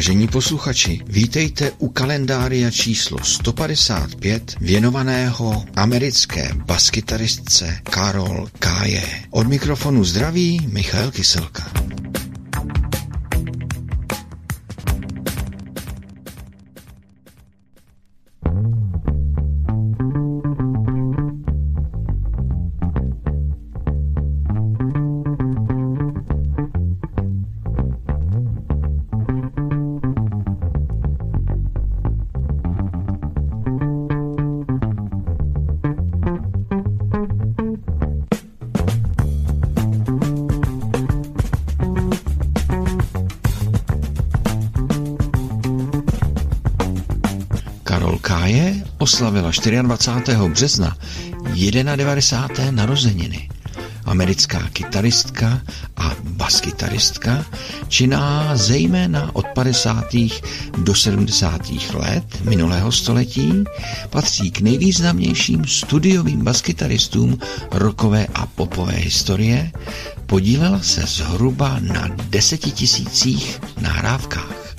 Vážení posluchači, vítejte u kalendária číslo 155 věnovaného americké baskytaristce Karol Káje. Od mikrofonu zdraví Michal Kyselka. Oslavila 24. března 91. narozeniny. Americká kytaristka a baskytaristka, činná zejména od 50. do 70. let minulého století, patří k nejvýznamnějším studiovým baskytaristům rokové a popové historie, podílela se zhruba na desetitisících nahrávkách.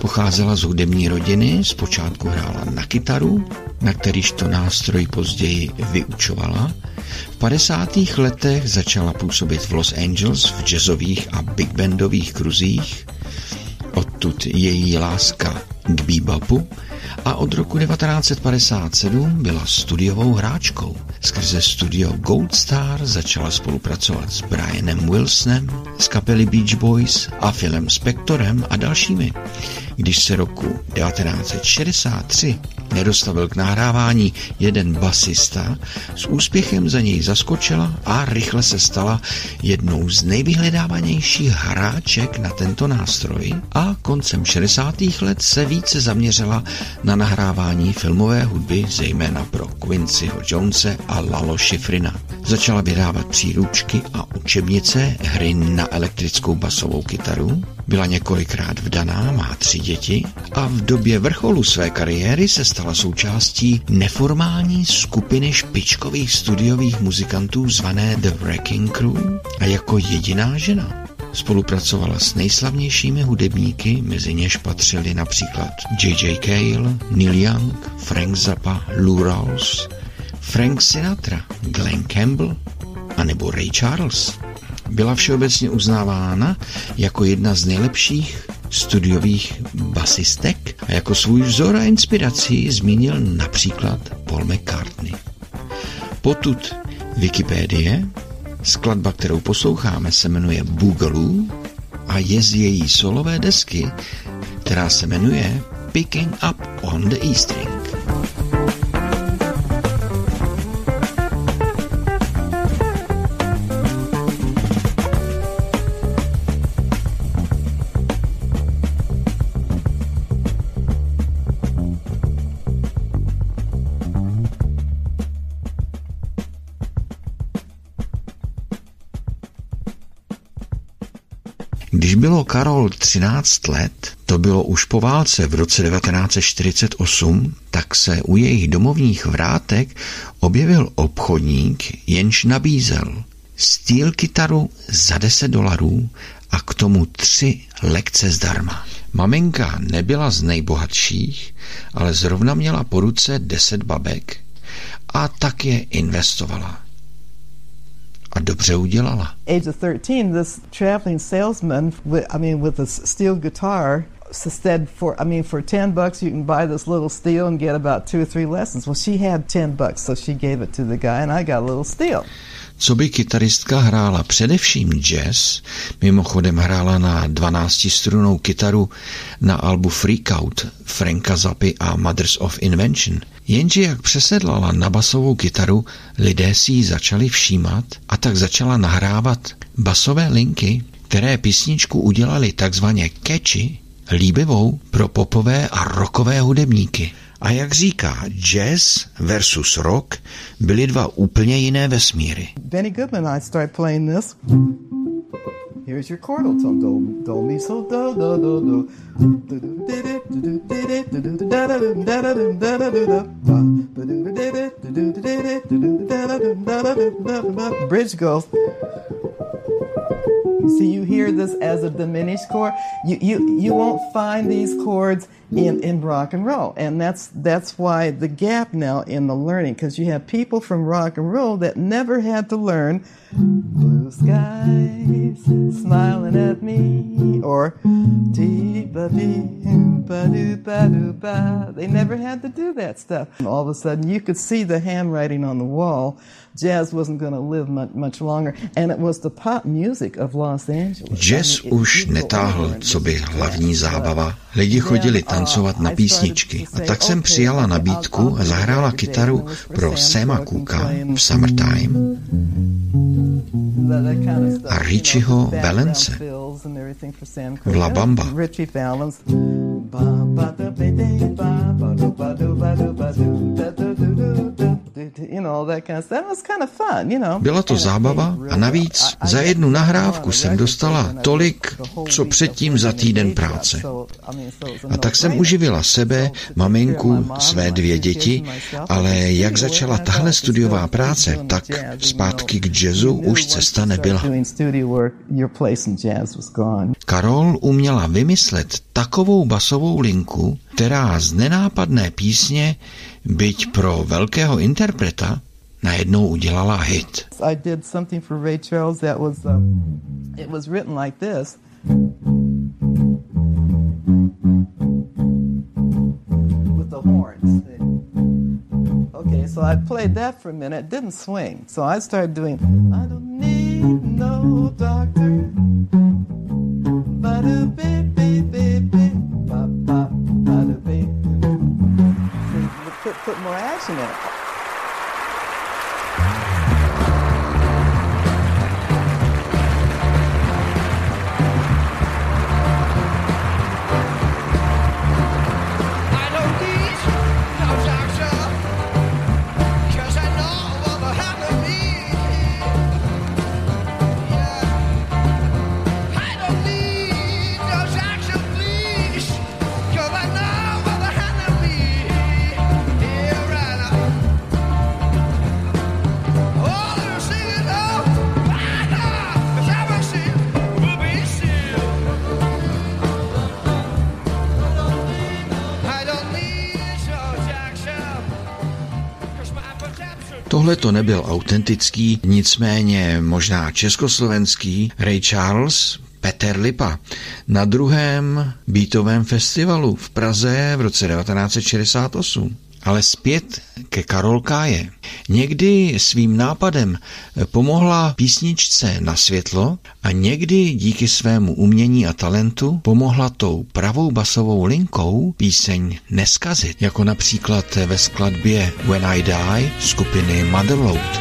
Pocházela z hudební rodiny, zpočátku hrála na kytaru, na kterýž to nástroj později vyučovala. V 50. letech začala působit v Los Angeles v jazzových a big bandových kruzích. Odtud její láska k bebopu a od roku 1957 byla studiovou hráčkou. Skrze studio Gold Star začala spolupracovat s Brianem Wilsonem, z kapely Beach Boys a Philem Spectorem a dalšími. Když se roku 1963 nedostavil k nahrávání jeden basista, s úspěchem za něj zaskočila a rychle se stala jednou z nejvyhledávanějších hráček na tento nástroj a koncem 60. let se více zaměřila na nahrávání filmové hudby, zejména pro Quincyho Jonese a Lalo Schifrina. Začala vydávat příručky a učebnice hry na elektrickou basovou kytaru, byla několikrát vdaná, má tři děti a v době vrcholu své kariéry se stala součástí neformální skupiny špičkových studiových muzikantů zvané The Wrecking Crew a jako jediná žena Spolupracovala s nejslavnějšími hudebníky, mezi něž patřili například J.J. Cale, Neil Young, Frank Zappa, Lou Rawls, Frank Sinatra, Glenn Campbell a nebo Ray Charles. Byla všeobecně uznávána jako jedna z nejlepších studiových basistek a jako svůj vzor a inspiraci zmínil například Paul McCartney. Potud Wikipédie Skladba, kterou posloucháme, se jmenuje Boogaloo a je z její solové desky, která se jmenuje Picking Up on the E String. Když bylo Karol 13 let, to bylo už po válce v roce 1948, tak se u jejich domovních vrátek objevil obchodník, jenž nabízel steel kytaru za 10 dolarů a k tomu tři lekce zdarma. Maminka nebyla z nejbohatších, ale zrovna měla po ruce 10 babek a tak je investovala a dobře udělala. Age of 13, this traveling salesman, with, I mean, with a steel guitar, said for I mean for 10 bucks you can buy this little steel and get about two or three lessons. Well, she had 10 bucks, so she gave it to the guy and I got a little steel. Co by kytaristka hrála především jazz, mimochodem hrála na 12-strunou kytaru na albu Freakout Franka Zappy a Mothers of Invention. Jenže jak přesedlala na basovou kytaru, lidé si ji začali všímat a tak začala nahrávat basové linky, které písničku udělali takzvaně catchy, líbivou pro popové a rockové hudebníky. A jak říká, jazz versus rock byly dva úplně jiné vesmíry. Benny Goodman I started playing this. Here's your chordal tone, do, do, mi, so, do, do, do, do. Bridge goes. See, you hear this as a diminished chord. You you you won't find these chords in, in rock and roll, and that's that's why the gap now in the learning, because you have people from rock and roll that never had to learn blue skies smiling at me or ba doo ba doo ba. They never had to do that stuff. And all of a sudden, you could see the handwriting on the wall. Jazz wasn't going to live much, much longer, and it was the pop music of Los Angeles. Jazz už netáhl, co by hlavní zábava. Lidi chodili tancovat na písničky. A tak jsem přijala nabídku a zahrála kytaru pro Sema Cooka v Summertime a Richieho Valence v La Bamba. Byla to zábava a navíc za jednu nahrávku jsem dostala tolik, co předtím za týden práce. A tak jsem uživila sebe, maminku, své dvě děti, ale jak začala tahle studiová práce, tak zpátky k jazzu už cesta nebyla. Karol uměla vymyslet takovou basovou linku, která z nenápadné písně, byť pro velkého interpreta, najednou udělala hit. I did something for Ray Charles that was, um, it was written like this. With the horns. Okay, so I played that for a minute, didn't swing. So I started doing, I don't need no doctor. Put, put more action in it. Tohle to nebyl autentický, nicméně možná československý Ray Charles, Peter Lipa na druhém beatovém festivalu v Praze v roce 1968. Ale zpět ke Karol Káje. Někdy svým nápadem pomohla písničce na světlo a někdy díky svému umění a talentu pomohla tou pravou basovou linkou píseň neskazit, jako například ve skladbě When I Die skupiny Motherload.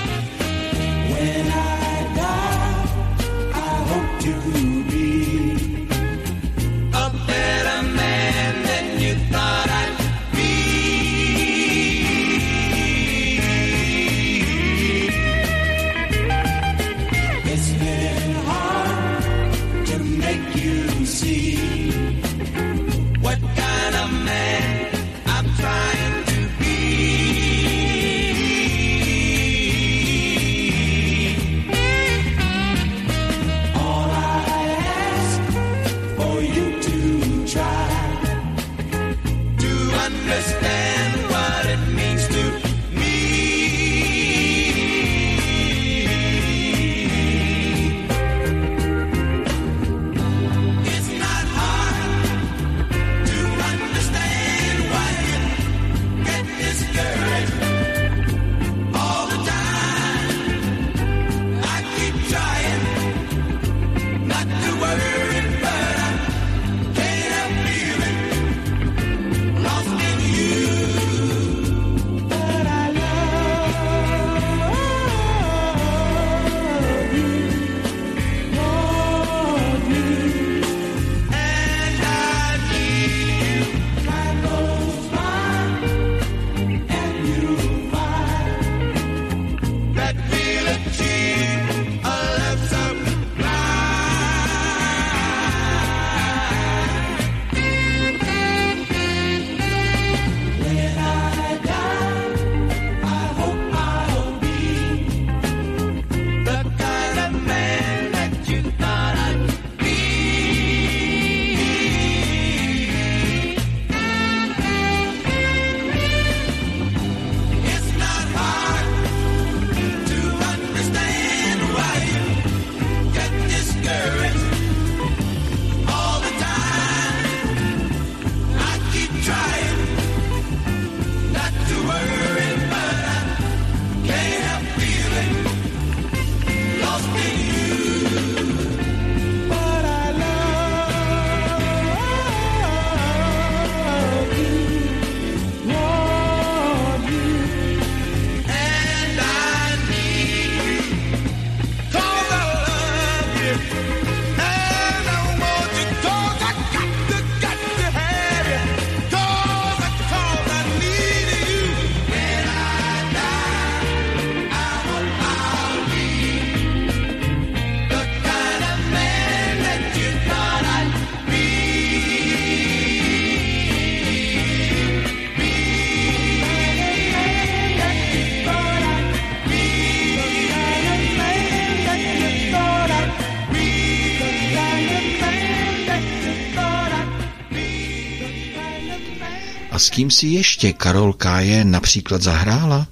Kým si ještě Karol Káje například zahrála?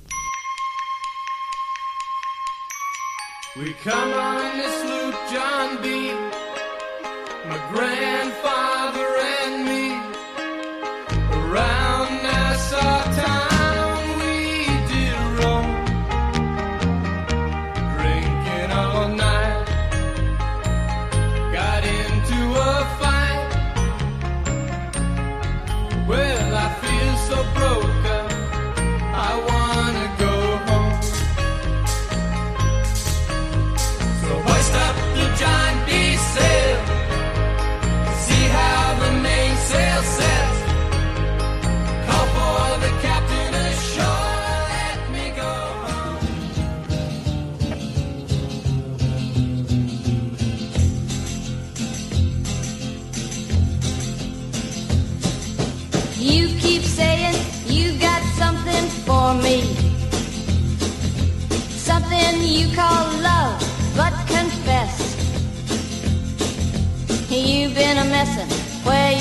We come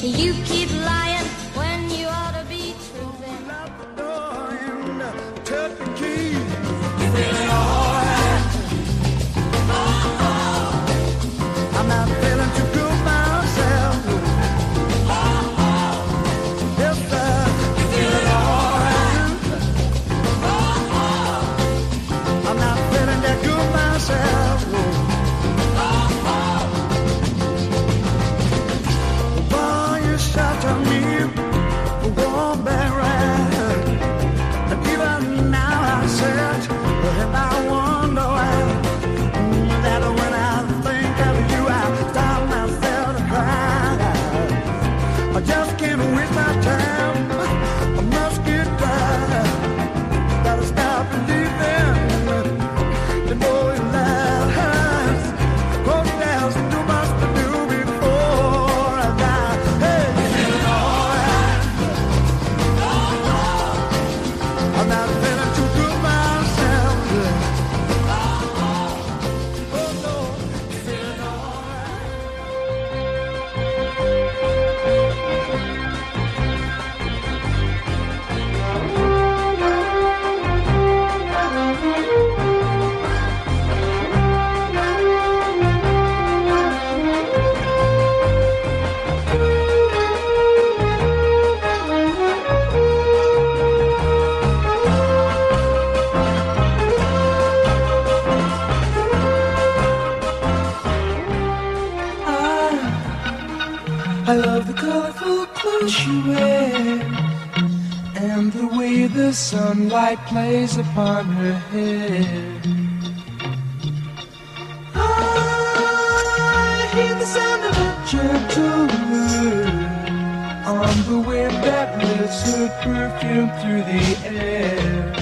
You keep lying. light plays upon her head. I hear the sound of a gentle wind on the wind that lifts her perfume through the air.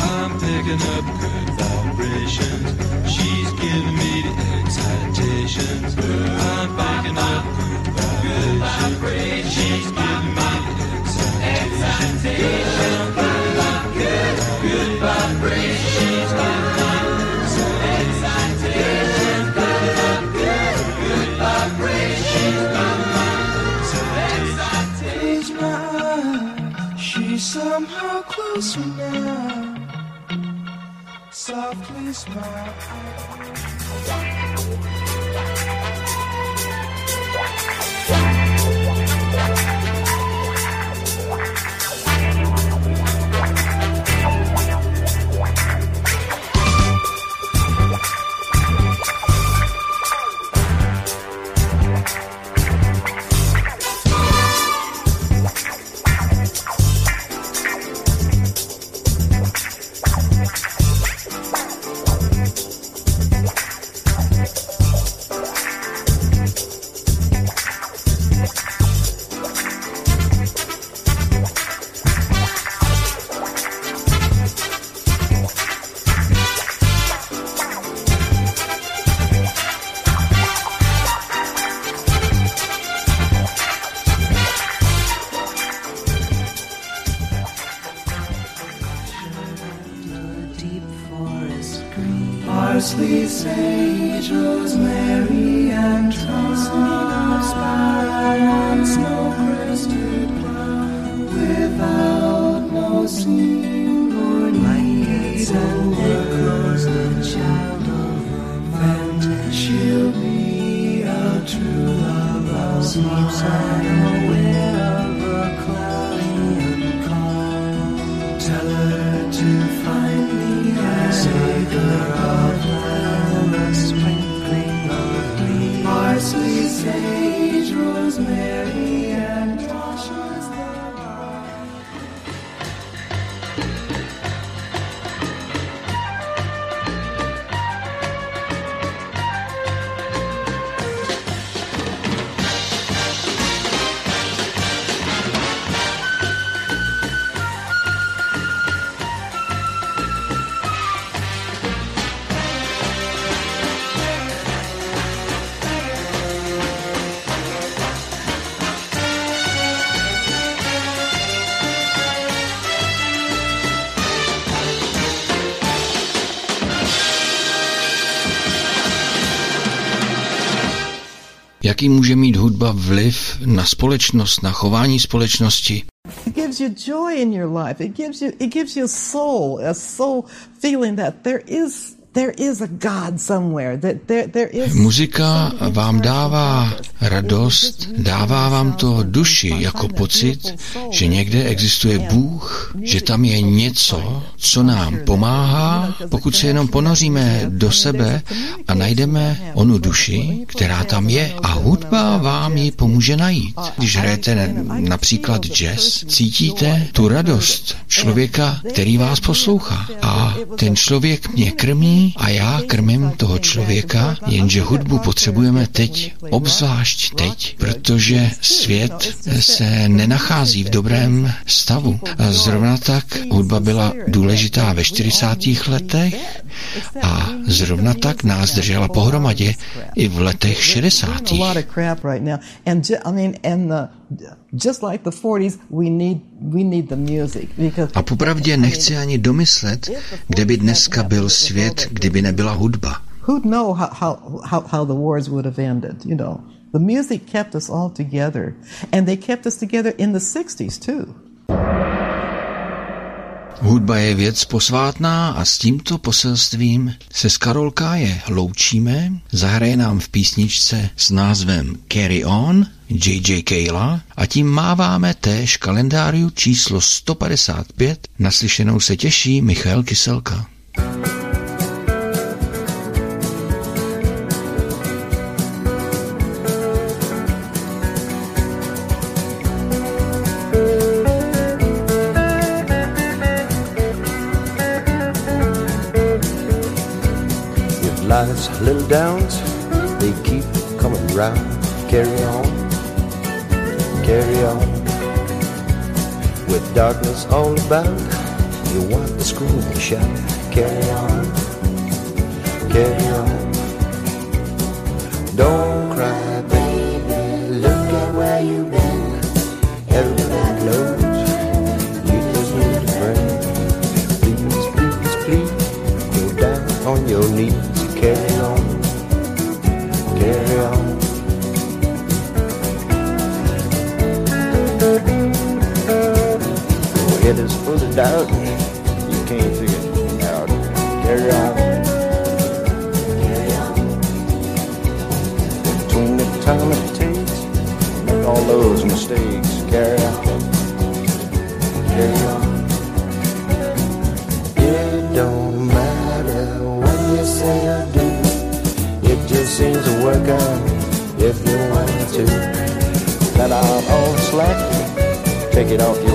I'm picking up good vibrations. smile. Parsley, sage, rosemary, and thyme. Spice, snow crested plough, without no seam or needs, and because the child of romance, she'll be a true love of sleeps sage, rosemary, Jaký může mít hudba vliv na společnost, na chování společnosti? It gives you joy in your life. It gives you it gives you soul, a soul feeling that there is Muzika vám dává radost, dává vám to duši jako pocit, že někde existuje Bůh, že tam je něco, co nám pomáhá, pokud se jenom ponoříme do sebe a najdeme onu duši, která tam je a hudba vám ji pomůže najít. Když hrajete například jazz, cítíte tu radost člověka, který vás poslouchá a ten člověk mě krmí a já krmím toho člověka, jenže hudbu potřebujeme teď, obzvlášť teď, protože svět se nenachází v dobrém stavu. Zrovna tak hudba byla důležitá ve 40. letech a zrovna tak nás držela pohromadě i v letech 60. A lot of crap right now. And ju- I mean, and the just like the 40s, we need we need the music because A popravdě nechci ani domyslet, kde by dneska byl svět, kdyby nebyla hudba. who'd know how, how, how, how the wars would have ended, you know. The music kept us all together. And they kept us together in the 60s, too. Hudba je věc posvátná a s tímto poselstvím se s Karolka je loučíme. Zahraje nám v písničce s názvem Carry On J.J. Kayla a tím máváme též kalendáriu číslo 155. Naslyšenou se těší Michal Kyselka. Downs, they keep coming round. Carry on, carry on. With darkness all about, you want to scream and shout. Carry on, carry on. Don't cry, baby. Look at where you've been. Everybody knows you just need a friend. Please, please, please, go down on your knees. Carry on, Head is full of doubt, you can't figure it out. Carry on, carry on. Between the time it takes, make all those mistakes. Carry on, carry on. It don't matter what you say or do. It just seems to work out if you want to. Let out all slack, take it off your